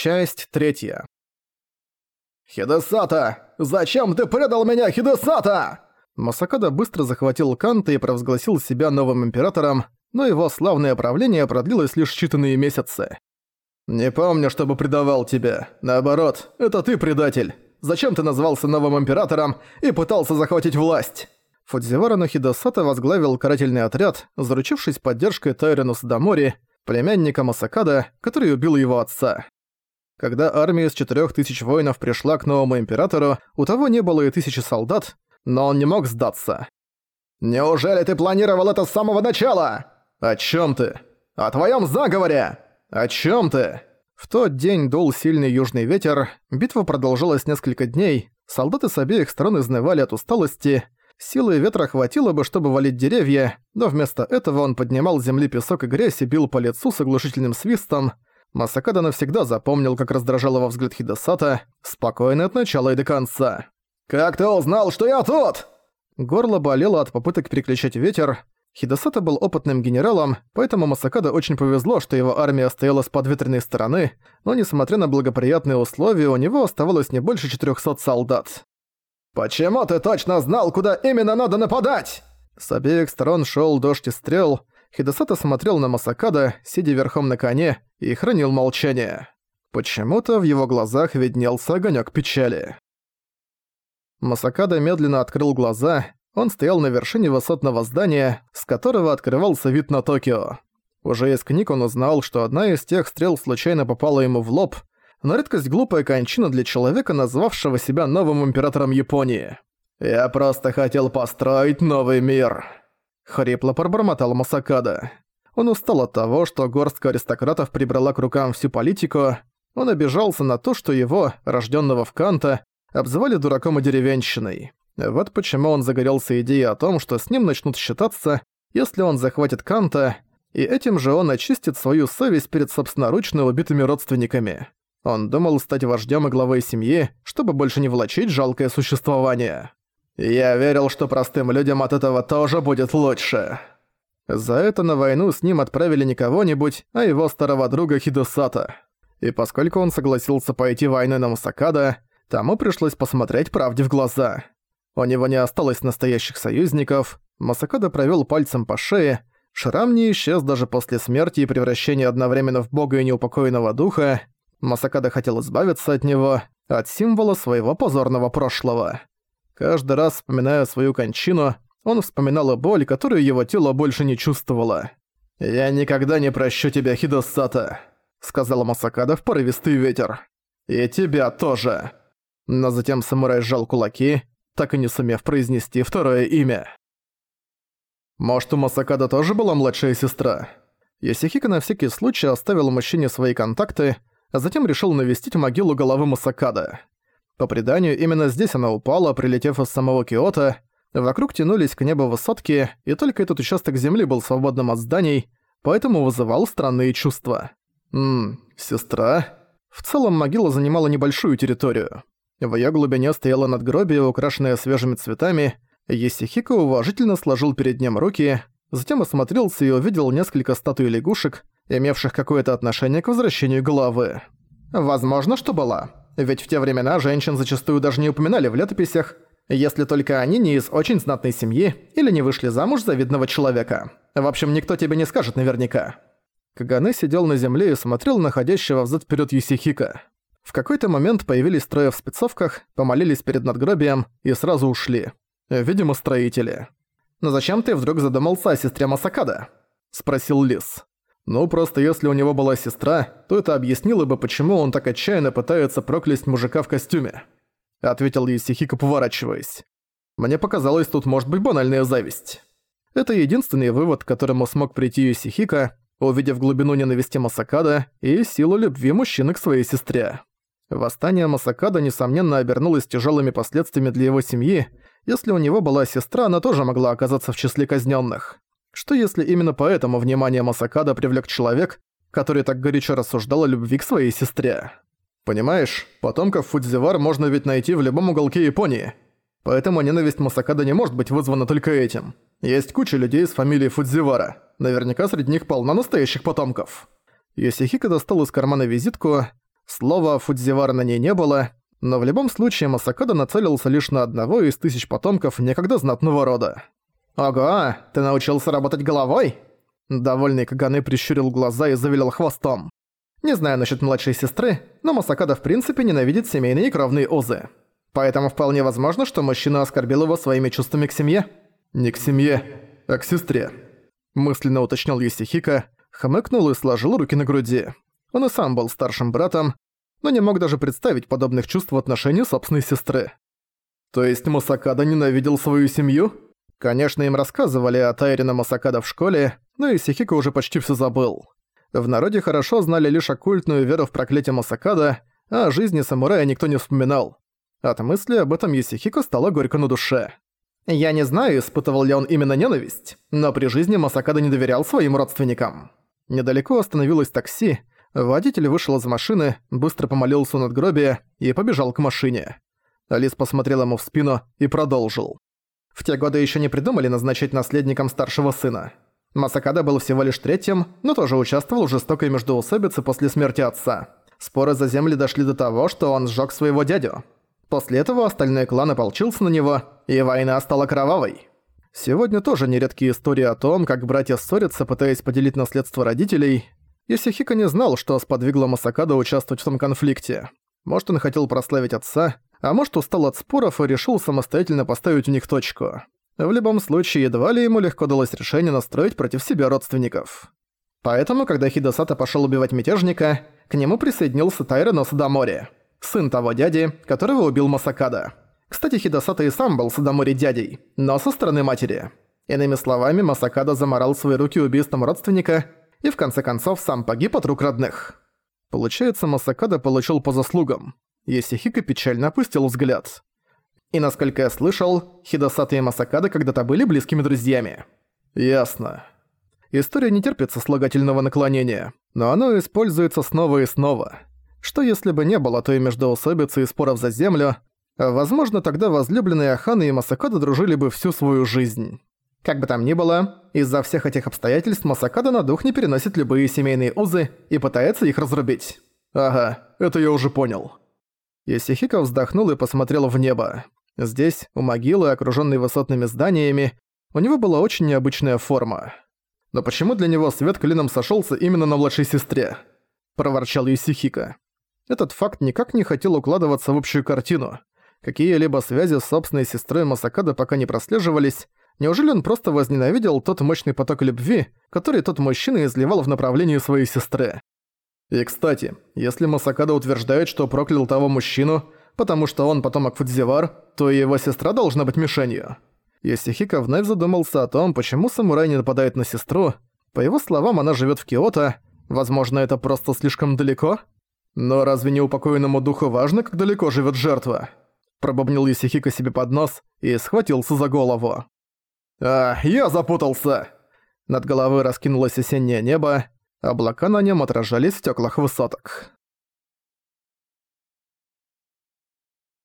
Часть третья. «Хидесата! Зачем ты предал меня, Хидесата?» Масакада быстро захватил Канта и провозгласил себя новым императором, но его славное правление продлилось лишь считанные месяцы. «Не помню, чтобы предавал тебя. Наоборот, это ты предатель. Зачем ты назвался новым императором и пытался захватить власть?» Фудзивара Нохидосата возглавил карательный отряд, заручившись поддержкой Тайрену Садамори, племянника Масакада, который убил его отца. Когда армия из четырёх тысяч воинов пришла к новому императору, у того не было и тысячи солдат, но он не мог сдаться. «Неужели ты планировал это с самого начала? О чём ты? О твоём заговоре? О чём ты?» В тот день дул сильный южный ветер, битва продолжалась несколько дней, солдаты с обеих сторон изнывали от усталости, Силы ветра хватило бы, чтобы валить деревья, но вместо этого он поднимал с земли песок и грязь и бил по лицу с оглушительным свистом. Масакада навсегда запомнил, как раздражал его взгляд Хидесата, спокойно от начала и до конца. «Как ты узнал, что я тут?» Горло болело от попыток переключать ветер. Хидесата был опытным генералом, поэтому Масакада очень повезло, что его армия стояла с подветренной стороны, но несмотря на благоприятные условия, у него оставалось не больше 400 солдат. «Почему ты точно знал, куда именно надо нападать?» С обеих сторон шел дождь и стрел. Хидесата смотрел на Масакада, сидя верхом на коне, и хранил молчание. Почему-то в его глазах виднелся огонек печали. Масакада медленно открыл глаза. Он стоял на вершине высотного здания, с которого открывался вид на Токио. Уже из книг он узнал, что одна из тех стрел случайно попала ему в лоб, на редкость глупая кончина для человека, назвавшего себя новым императором Японии. «Я просто хотел построить новый мир», — хрипло пробормотал Масакада. Он устал от того, что горстка аристократов прибрала к рукам всю политику, он обижался на то, что его, рожденного в Канта, обзывали дураком и деревенщиной. Вот почему он загорелся идеей о том, что с ним начнут считаться, если он захватит Канта, и этим же он очистит свою совесть перед собственноручно убитыми родственниками. Он думал стать вождем и главой семьи, чтобы больше не влачить жалкое существование. Я верил, что простым людям от этого тоже будет лучше. За это на войну с ним отправили не кого-нибудь, а его старого друга Хидосата. И поскольку он согласился пойти войной на Масакада, тому пришлось посмотреть правде в глаза. У него не осталось настоящих союзников, Масакада провёл пальцем по шее, шрам не исчез даже после смерти и превращения одновременно в бога и неупокоенного духа, Масакада хотел избавиться от него, от символа своего позорного прошлого. Каждый раз, вспоминая свою кончину, он вспоминал о боль, которую его тело больше не чувствовало. «Я никогда не прощу тебя, Хидосата», — сказала Масакада в порывистый ветер. «И тебя тоже». Но затем самурай сжал кулаки, так и не сумев произнести второе имя. Может, у Масакада тоже была младшая сестра? Ясихика на всякий случай оставил мужчине свои контакты, а затем решил навестить могилу головы Масакада. По преданию, именно здесь она упала, прилетев из самого Киота. Вокруг тянулись к небу высотки, и только этот участок земли был свободным от зданий, поэтому вызывал странные чувства. Ммм, сестра? В целом могила занимала небольшую территорию. В её глубине стояло надгробие, украшенное свежими цветами. Есихико уважительно сложил перед ним руки, затем осмотрелся и увидел несколько статуй лягушек, имевших какое-то отношение к возвращению головы. Возможно, что была. Ведь в те времена женщин зачастую даже не упоминали в летописях, если только они не из очень знатной семьи или не вышли замуж за видного человека. В общем, никто тебе не скажет наверняка. Каганы сидел на земле и смотрел на ходящего взад-вперёд Юсихика. В какой-то момент появились трое в спецовках, помолились перед надгробием и сразу ушли. Видимо, строители. «Но зачем ты вдруг задумался о сестре Масакада?» – спросил Лис. Ну, просто если у него была сестра, то это объяснило бы, почему он так отчаянно пытается проклясть мужика в костюме. Ответил Есихико, поворачиваясь. Мне показалось, тут может быть банальная зависть. Это единственный вывод, к которому смог прийти Юсихика, увидев глубину ненависти Масакада и силу любви мужчины к своей сестре. Восстание Масакада, несомненно, обернулось тяжелыми последствиями для его семьи. Если у него была сестра, она тоже могла оказаться в числе казненных. Что если именно поэтому внимание Масакада привлек человек, который так горячо рассуждал о любви к своей сестре? Понимаешь, потомков Фудзивар можно ведь найти в любом уголке Японии. Поэтому ненависть Масакада не может быть вызвана только этим. Есть куча людей с фамилией Фудзивара. Наверняка среди них полно настоящих потомков. Йосихико достал из кармана визитку. Слова «Фудзивара» на ней не было, но в любом случае Масакада нацелился лишь на одного из тысяч потомков некогда знатного рода. «Ого, ты научился работать головой?» Довольный Каганы прищурил глаза и завилял хвостом. «Не знаю насчет младшей сестры, но Масакада в принципе ненавидит семейные и кровные узы. Поэтому вполне возможно, что мужчина оскорбил его своими чувствами к семье». «Не к семье, а к сестре», – мысленно уточнил Есихика, хмыкнул и сложил руки на груди. Он и сам был старшим братом, но не мог даже представить подобных чувств в отношении собственной сестры. То есть Масакада ненавидел свою семью? Конечно, им рассказывали о Тайрине Масакада в школе, но Исихико уже почти все забыл. В народе хорошо знали лишь оккультную веру в проклятие Масакада, а о жизни самурая никто не вспоминал. От мысли об этом Есихико стало горько на душе. Я не знаю, испытывал ли он именно ненависть, но при жизни Масакада не доверял своим родственникам. Недалеко остановилось такси, водитель вышел из машины, быстро помолился над гробе и побежал к машине. Алис посмотрел ему в спину и продолжил. В те годы еще не придумали назначить наследником старшего сына. Масакада был всего лишь третьим, но тоже участвовал в жестокой междоусобице после смерти отца. Споры за земли дошли до того, что он сжёг своего дядю. После этого остальной клан ополчился на него, и война стала кровавой. Сегодня тоже нередкие истории о том, как братья ссорятся, пытаясь поделить наследство родителей. Исихика не знал, что сподвигло Масакада участвовать в том конфликте. Может, он хотел прославить отца, а может, устал от споров и решил самостоятельно поставить у них точку. В любом случае, едва ли ему легко далось решение настроить против себя родственников. Поэтому, когда Хидосата пошел убивать мятежника, к нему присоединился Тайра Носадамори сын того дяди, которого убил Масакада. Кстати, Хидосата и сам был Садамори дядей, но со стороны матери. Иными словами, Масакада заморал свои руки убийством родственника и в конце концов сам погиб от рук родных. Получается, Масакада получил по заслугам. Есихика печально опустил взгляд. И насколько я слышал, Хидосата и Масакада когда-то были близкими друзьями. Ясно. История не терпит сослагательного наклонения, но оно используется снова и снова. Что если бы не было той междоусобицы и споров за землю, возможно, тогда возлюбленные Аханы и Масакада дружили бы всю свою жизнь. Как бы там ни было, из-за всех этих обстоятельств Масакада на дух не переносит любые семейные узы и пытается их разрубить. Ага, это я уже понял. Исихико вздохнул и посмотрел в небо. Здесь, у могилы, окружённой высотными зданиями, у него была очень необычная форма. Но почему для него свет клином сошёлся именно на младшей сестре? Проворчал Исихика. Этот факт никак не хотел укладываться в общую картину. Какие-либо связи с собственной сестрой Масакада пока не прослеживались. Неужели он просто возненавидел тот мощный поток любви, который тот мужчина изливал в направлении своей сестры? И кстати, если Масакада утверждает, что проклял того мужчину, потому что он потомок Фудзивар, то и его сестра должна быть мишенью. Йосихико вновь задумался о том, почему самурай не нападает на сестру. По его словам, она живет в Киото. Возможно, это просто слишком далеко? «Но разве не упокоенному духу важно, как далеко живет жертва?» Пробобнил Исихика себе под нос и схватился за голову. «А, я запутался!» Над головой раскинулось осеннее небо, облака на нем отражались в стеклах высоток.